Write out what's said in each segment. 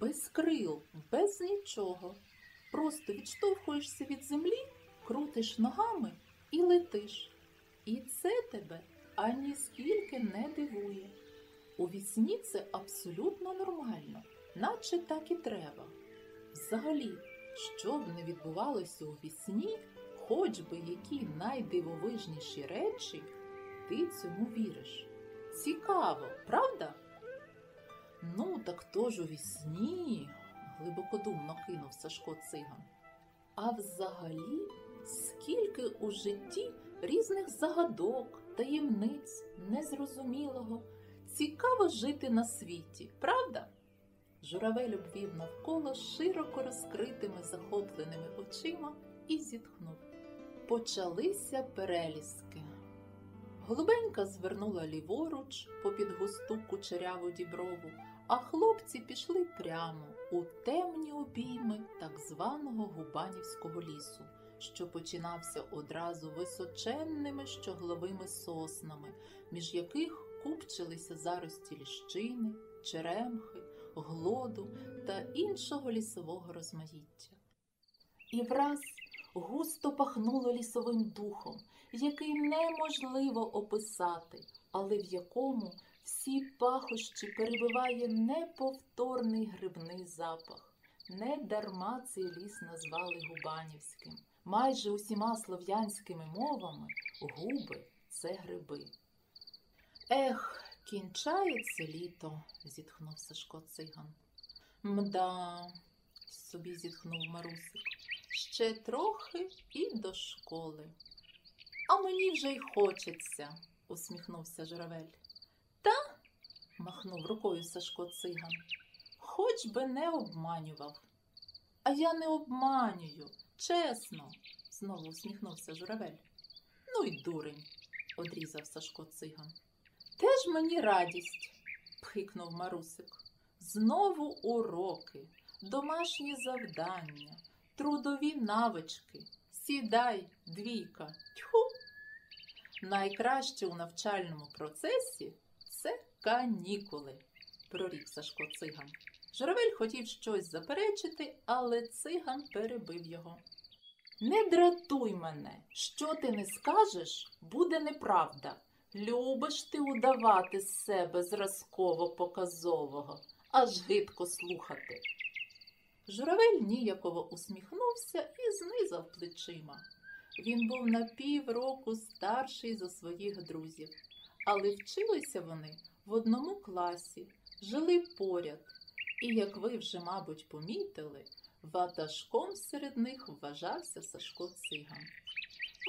без крил, без нічого. Просто відштовхуєшся від землі, крутиш ногами і летиш. І це тебе ані скільки не дивує. У вісні це абсолютно нормально, наче так і треба. Взагалі, що б не відбувалося у вісні, хоч би які найдивовижніші речі, ти цьому віриш. Цікаво, правда? Ну, так то ж у вісні, глибокодумно кинув Сашко циган. А взагалі, скільки у житті різних загадок, таємниць, незрозумілого. Цікаво жити на світі, правда? Журавель обвів навколо широко розкритими захопленими очима і зітхнув. Почалися переліски. Голубенька звернула ліворуч попід густу кучеряву діброву, а хлопці пішли прямо у темні обійми так званого Губанівського лісу, що починався одразу височенними щогловими соснами, між яких купчилися зарості ліщини, черемхи, глоду та іншого лісового розмаїття. І враз густо пахнуло лісовим духом, який неможливо описати, але в якому всі пахощі перебиває неповторний грибний запах. Не дарма цей ліс назвали Губанівським. Майже усіма слов'янськими мовами губи це гриби. Ех, кінчається літо, зітхнув Сашко циган. Мда, собі зітхнув Марусик. Ще трохи і до школи. А мені вже й хочеться, усміхнувся журавель. Та, махнув рукою Сашко циган, хоч би не обманював. А я не обманюю, чесно, знову усміхнувся журавель. Ну й дурень, одрізав Сашко циган. Теж мені радість, пхикнув Марусик. Знову уроки, домашні завдання, трудові навички. Сідай, двійка, тьху. Найкраще у навчальному процесі це канікули, прорік Сашко циган. Журавель хотів щось заперечити, але циган перебив його. Не дратуй мене, що ти не скажеш, буде неправда. Любиш ти удавати з себе зразково показового, аж гидко слухати. Журавель ніяково усміхнувся і знизав плечима. Він був на півроку старший за своїх друзів, але вчилися вони в одному класі, жили поряд, і, як ви вже, мабуть, помітили, ватажком серед них вважався Сашко циган.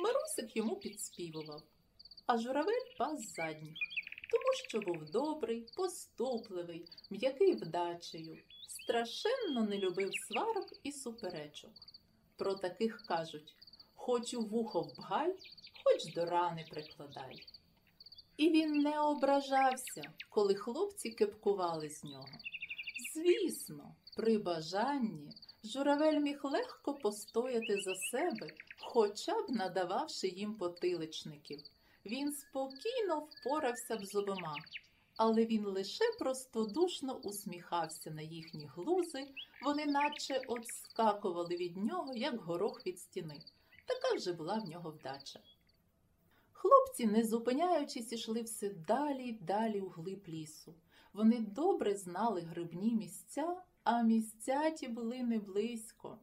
Марусик йому підспівував, а журавель пас задніх, тому що був добрий, поступливий, м'який вдачею, страшенно не любив сварок і суперечок. Про таких кажуть хоч у вухо вбгай, хоч до рани прикладай. І він не ображався, коли хлопці кепкували з нього. Звісно, при бажанні журавель міг легко постояти за себе, хоча б надававши їм потиличників. Він спокійно впорався б з обома, але він лише простодушно усміхався на їхні глузи, вони наче отскакували від нього, як горох від стіни. Така вже була в нього вдача. Хлопці, не зупиняючись, ішли все далі й далі у глиб лісу. Вони добре знали грибні місця, а місця ті були не близько.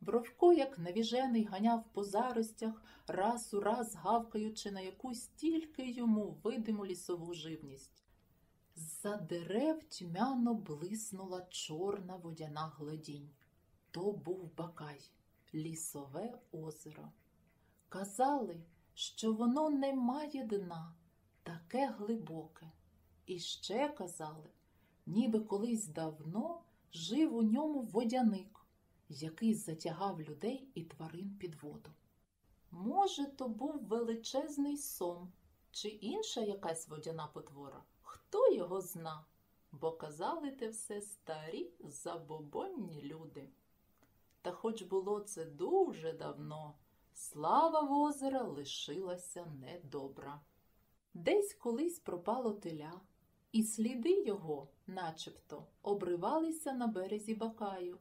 Бровко, як навіжений, ганяв по заростях, раз у раз гавкаючи на якусь тільки йому видиму лісову живність. З-за дерев тьмяно блиснула чорна водяна гладінь. То був бакай, лісове озеро. Казали, що воно не має дна, таке глибоке. І ще казали, ніби колись давно жив у ньому водяник, який затягав людей і тварин під воду. Може, то був величезний сом чи інша якась водяна потвора, хто його зна, бо казали те все старі забобонні люди. Та хоч було це дуже давно, слава в озера лишилася недобра. Десь колись пропало теля, і сліди його, начебто, обривалися на березі Бакаю.